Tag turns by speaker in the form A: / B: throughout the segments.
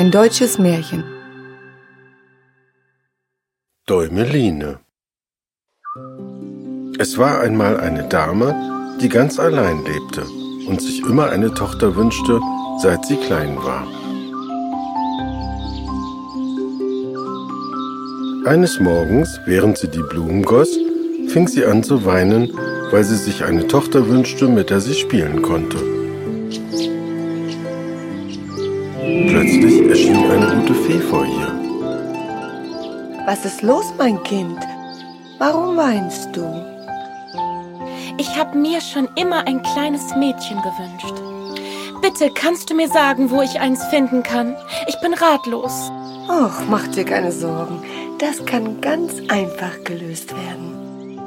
A: Ein deutsches Märchen.
B: Däumeline Es war einmal eine Dame, die ganz allein lebte und sich immer eine Tochter wünschte, seit sie klein war. Eines Morgens, während sie die Blumen goss, fing sie an zu weinen, weil sie sich eine Tochter wünschte, mit der sie spielen konnte. Plötzlich ihr.
A: Was ist los, mein Kind? Warum weinst du?
C: Ich habe mir schon immer ein kleines Mädchen gewünscht. Bitte, kannst du mir sagen, wo ich eins finden kann? Ich bin ratlos.
A: Och, mach dir keine Sorgen. Das kann ganz einfach gelöst werden.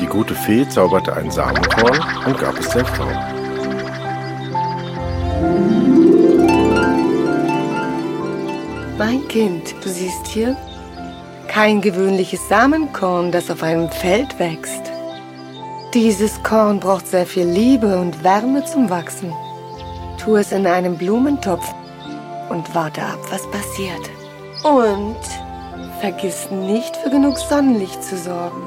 B: Die gute Fee zauberte ein Samenkorn und gab es der Frau.
A: Mein Kind, du siehst hier kein gewöhnliches Samenkorn, das auf einem Feld wächst. Dieses Korn braucht sehr viel Liebe und Wärme zum Wachsen. Tu es in einen Blumentopf und warte ab, was passiert. Und vergiss nicht, für genug Sonnenlicht zu sorgen.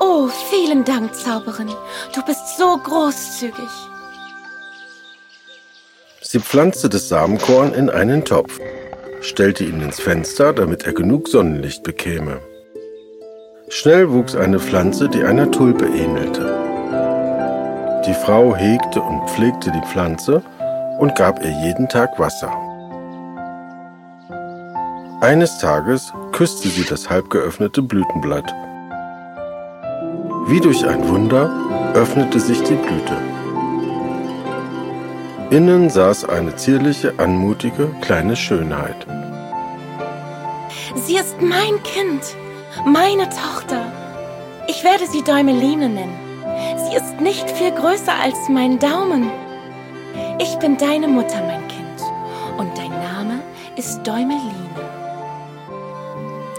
C: Oh, vielen Dank, Zauberin. Du bist so großzügig.
B: Sie pflanzte das Samenkorn in einen Topf, stellte ihn ins Fenster, damit er genug Sonnenlicht bekäme. Schnell wuchs eine Pflanze, die einer Tulpe ähnelte. Die Frau hegte und pflegte die Pflanze und gab ihr jeden Tag Wasser. Eines Tages küsste sie das halb geöffnete Blütenblatt. Wie durch ein Wunder öffnete sich die Blüte. Innen saß eine zierliche, anmutige kleine Schönheit.
C: Sie ist mein Kind, meine Tochter. Ich werde sie Däumeline nennen. Sie ist nicht viel größer als mein Daumen. Ich bin deine Mutter, mein Kind. Und dein Name ist Däumeline.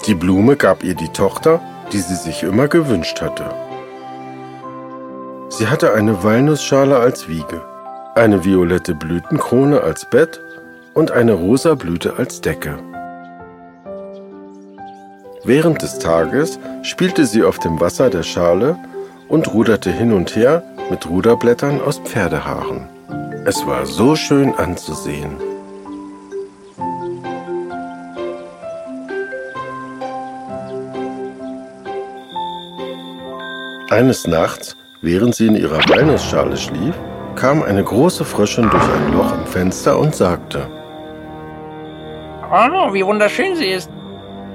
B: Die Blume gab ihr die Tochter, die sie sich immer gewünscht hatte. Sie hatte eine Walnussschale als Wiege, eine violette Blütenkrone als Bett und eine rosa Blüte als Decke. Während des Tages spielte sie auf dem Wasser der Schale und ruderte hin und her mit Ruderblättern aus Pferdehaaren. Es war so schön anzusehen. Eines Nachts, während sie in ihrer Walnussschale schlief, kam eine große Fröschin durch ein Loch im Fenster und sagte,
D: Oh, wie wunderschön sie ist.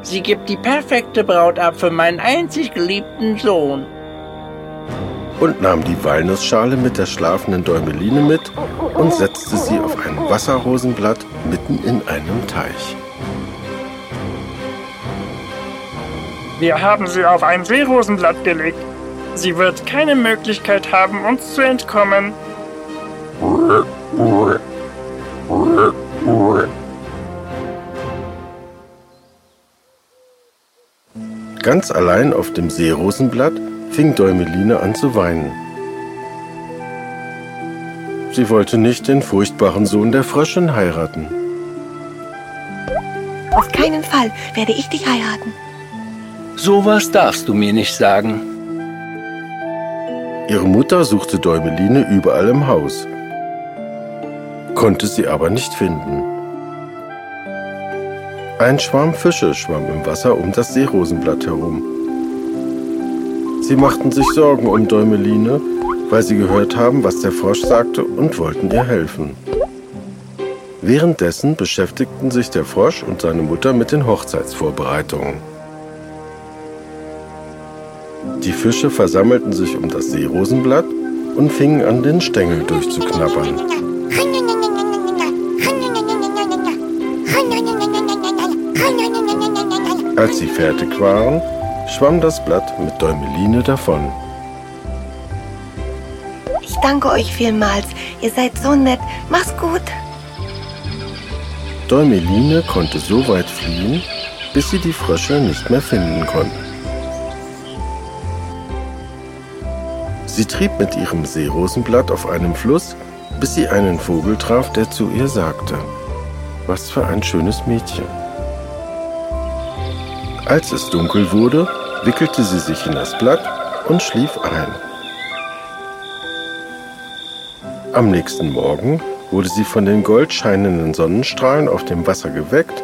D: Sie gibt die perfekte Braut ab für meinen einzig geliebten Sohn.
B: und nahm die Walnussschale mit der schlafenden Däumeline mit und setzte sie auf ein Wasserrosenblatt mitten in einem Teich.
E: Wir haben sie auf ein Seerosenblatt gelegt. Sie wird keine Möglichkeit haben, uns zu entkommen.
B: Ganz allein auf dem Seerosenblatt fing Däumeline an zu weinen. Sie wollte nicht den furchtbaren Sohn der Fröschin heiraten.
A: Auf keinen Fall werde ich dich heiraten.
F: Sowas darfst du mir nicht sagen.
B: Ihre Mutter suchte Däumeline überall im Haus, konnte sie aber nicht finden. Ein Schwarm Fische schwamm im Wasser um das Seerosenblatt herum. Sie machten sich Sorgen um Däumeline, weil sie gehört haben, was der Frosch sagte und wollten ihr helfen. Währenddessen beschäftigten sich der Frosch und seine Mutter mit den Hochzeitsvorbereitungen. Die Fische versammelten sich um das Seerosenblatt und fingen an, den Stängel durchzuknabbern. Als sie fertig waren, schwamm das Blatt mit Däumeline davon.
A: Ich danke euch vielmals. Ihr seid so nett. Mach's gut.
B: Däumeline konnte so weit fliehen, bis sie die Frösche nicht mehr finden konnten. Sie trieb mit ihrem Seerosenblatt auf einem Fluss, bis sie einen Vogel traf, der zu ihr sagte. Was für ein schönes Mädchen. Als es dunkel wurde, wickelte sie sich in das Blatt und schlief ein. Am nächsten Morgen wurde sie von den goldscheinenden Sonnenstrahlen auf dem Wasser geweckt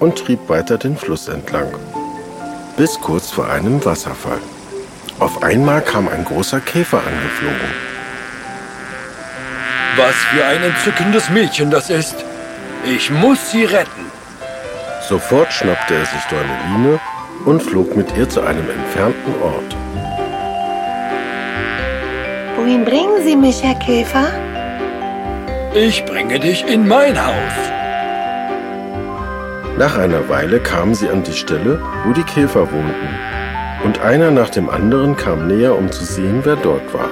B: und trieb weiter den Fluss entlang, bis kurz vor einem Wasserfall. Auf einmal kam ein großer Käfer angeflogen.
F: Was für ein entzückendes Mädchen das ist. Ich muss sie retten.
B: Sofort schnappte er sich Däumeline und flog mit ihr zu einem entfernten Ort.
A: Wohin bringen Sie mich, Herr Käfer?
F: Ich bringe dich in mein Haus.
B: Nach einer Weile kamen sie an die Stelle, wo die Käfer wohnten. Und einer nach dem anderen kam näher, um zu sehen, wer dort war.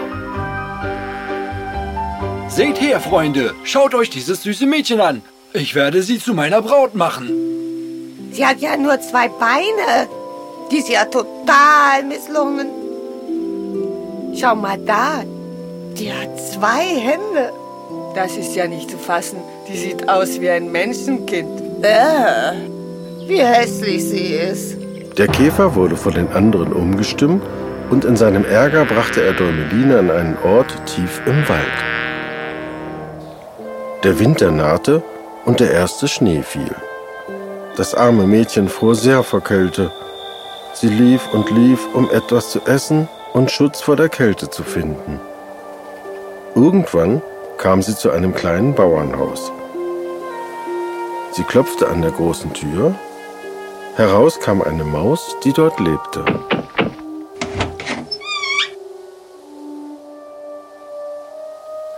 F: Seht her, Freunde, schaut euch dieses süße Mädchen an. Ich werde sie zu meiner Braut machen.
A: Sie hat ja nur zwei Beine. Die ist ja total misslungen. Schau mal da. Die hat zwei Hände. Das ist ja nicht zu fassen. Die sieht aus wie ein Menschenkind. Äh, wie hässlich sie ist.
B: Der Käfer wurde von den anderen umgestimmt und in seinem Ärger brachte er Däumeline an einen Ort tief im Wald. Der Winter nahte und der erste Schnee fiel. Das arme Mädchen fror sehr vor Kälte. Sie lief und lief, um etwas zu essen und Schutz vor der Kälte zu finden. Irgendwann kam sie zu einem kleinen Bauernhaus. Sie klopfte an der großen Tür. Heraus kam eine Maus, die dort lebte.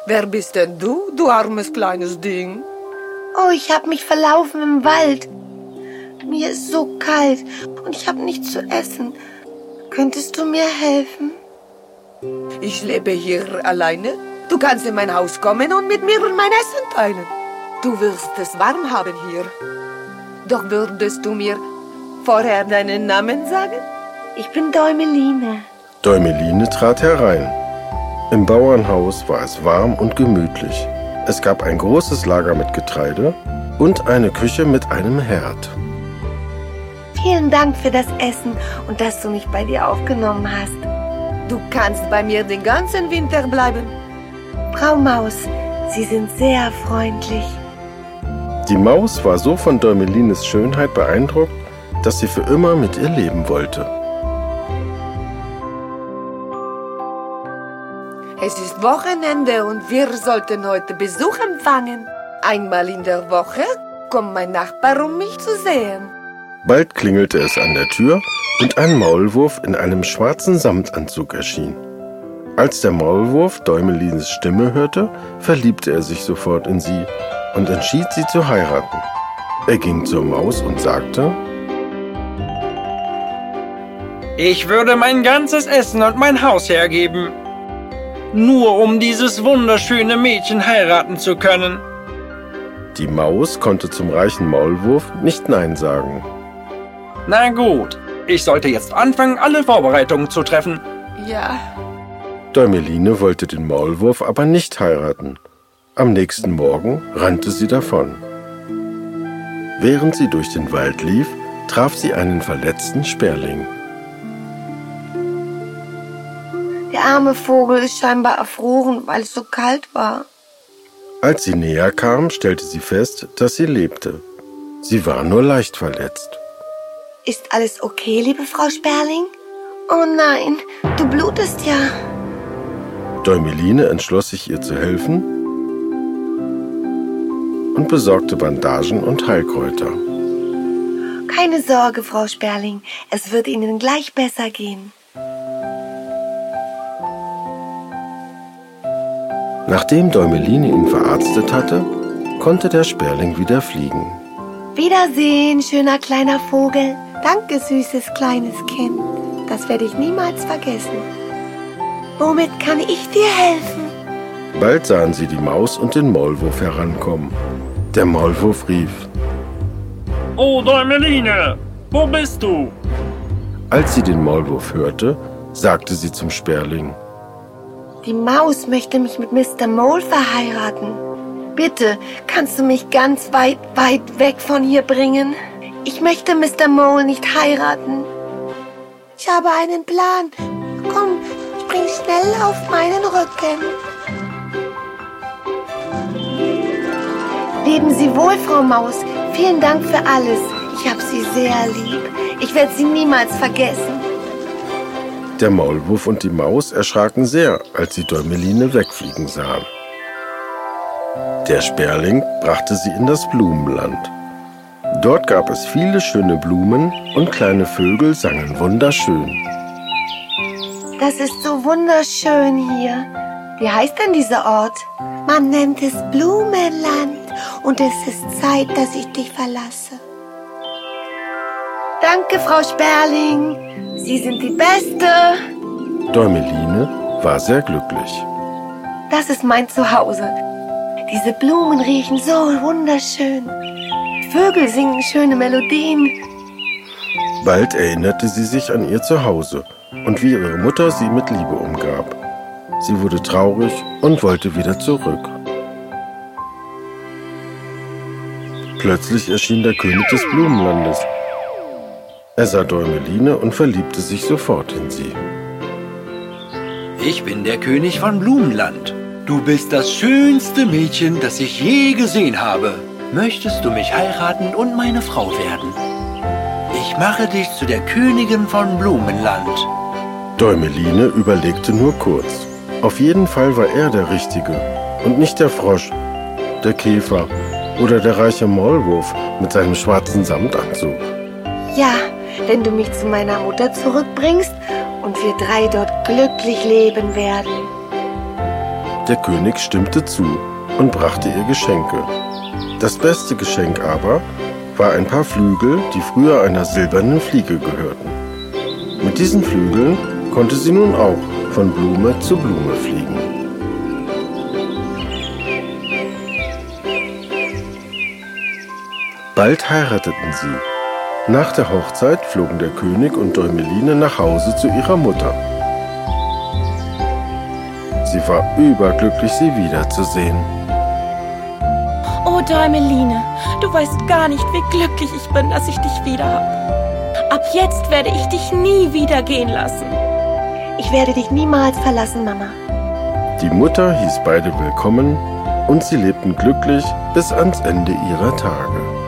A: Wer bist denn du, du armes kleines Ding?
G: Oh, ich habe mich verlaufen im Wald. Mir ist so kalt und ich habe nichts zu essen. Könntest du mir helfen?
A: Ich lebe hier alleine. Du kannst in mein Haus kommen und mit mir mein Essen teilen. Du wirst es warm haben hier. Doch würdest du mir vorher deinen Namen sagen?
G: Ich bin Däumeline.
B: Däumeline trat herein. Im Bauernhaus war es warm und gemütlich. Es gab ein großes Lager mit Getreide und eine Küche mit einem Herd.
G: Vielen Dank für das Essen und dass du mich bei dir aufgenommen hast.
A: Du kannst bei mir den ganzen Winter bleiben.
G: Frau Maus, Sie sind sehr freundlich.
B: Die Maus war so von Däumelines Schönheit beeindruckt, dass sie für immer mit ihr leben wollte.
A: Es ist Wochenende und wir sollten heute Besuch empfangen. Einmal in der Woche kommt mein Nachbar, um mich zu sehen.
B: Bald klingelte es an der Tür und ein Maulwurf in einem schwarzen Samtanzug erschien. Als der Maulwurf Däumelines Stimme hörte, verliebte er sich sofort in sie und entschied sie zu heiraten. Er ging zur Maus und sagte,
D: Ich würde mein ganzes Essen und mein Haus hergeben, nur um dieses wunderschöne Mädchen heiraten zu können.
B: Die Maus konnte zum reichen Maulwurf nicht Nein sagen.
D: Na gut, ich sollte jetzt anfangen, alle Vorbereitungen zu treffen.
A: Ja,
B: Däumeline wollte den Maulwurf aber nicht heiraten. Am nächsten Morgen rannte sie davon. Während sie durch den Wald lief, traf sie einen verletzten Sperling.
G: Der arme Vogel ist scheinbar erfroren, weil es so kalt war.
B: Als sie näher kam, stellte sie fest, dass sie lebte. Sie war nur leicht verletzt.
G: Ist alles okay, liebe Frau Sperling? Oh nein, du blutest ja.
B: Däumeline entschloss sich ihr zu helfen und besorgte Bandagen und Heilkräuter.
G: Keine Sorge, Frau Sperling. Es wird Ihnen gleich besser gehen.
B: Nachdem Däumeline ihn verarztet hatte, konnte der Sperling wieder fliegen.
G: Wiedersehen, schöner kleiner Vogel. Danke, süßes kleines Kind. Das werde ich niemals vergessen. Womit kann ich dir helfen?
B: Bald sahen sie die Maus und den Maulwurf herankommen. Der Maulwurf rief.
E: Oh, Däumeline, wo bist du?
B: Als sie den Maulwurf hörte, sagte sie zum Sperling.
G: Die Maus möchte mich mit Mr. Mole verheiraten. Bitte, kannst du mich ganz weit, weit weg von hier bringen? Ich möchte Mr. Mole nicht heiraten. Ich habe einen Plan. Komm, spring schnell auf meinen Rücken. Leben Sie wohl, Frau Maus. Vielen Dank für alles. Ich habe Sie sehr lieb. Ich werde Sie niemals vergessen.
B: Der Maulwurf und die Maus erschraken sehr, als sie Däumeline wegfliegen sahen. Der Sperling brachte sie in das Blumenland. Dort gab es viele schöne Blumen und kleine Vögel sangen wunderschön.
G: Das ist so wunderschön hier. Wie heißt denn dieser Ort? Man nennt es Blumenland und es ist Zeit, dass ich dich verlasse. Danke, Frau Sperling. Sie sind die Beste.
B: Däumeline war sehr glücklich.
G: Das ist mein Zuhause. Diese Blumen riechen so wunderschön. Vögel singen schöne Melodien.
B: Bald erinnerte sie sich an ihr Zuhause und wie ihre Mutter sie mit Liebe umgab. Sie wurde traurig und wollte wieder zurück. Plötzlich erschien der König des Blumenlandes. Er sah Däumeline und verliebte sich sofort in sie.
F: Ich bin der König von Blumenland. Du bist das schönste Mädchen, das ich je gesehen habe. Möchtest du mich heiraten und meine Frau werden? Ich mache dich zu der Königin von Blumenland.
B: Däumeline überlegte nur kurz. Auf jeden Fall war er der Richtige und nicht der Frosch, der Käfer oder der reiche Maulwurf mit seinem schwarzen Samtanzug.
G: Ja, wenn du mich zu meiner Mutter zurückbringst und wir drei dort glücklich leben werden.
B: Der König stimmte zu und brachte ihr Geschenke. Das beste Geschenk aber war ein paar Flügel, die früher einer silbernen Fliege gehörten. Mit diesen Flügeln konnte sie nun auch von Blume zu Blume fliegen. Bald heirateten sie. Nach der Hochzeit flogen der König und Däumeline nach Hause zu ihrer Mutter. Sie war überglücklich, sie wiederzusehen.
C: Oh, Däumeline, du weißt gar nicht, wie glücklich ich bin, dass ich dich wieder habe. Ab jetzt werde ich dich nie wieder gehen lassen.
G: Ich werde dich niemals verlassen, Mama.
B: Die Mutter hieß beide willkommen und sie lebten glücklich bis ans Ende ihrer Tage.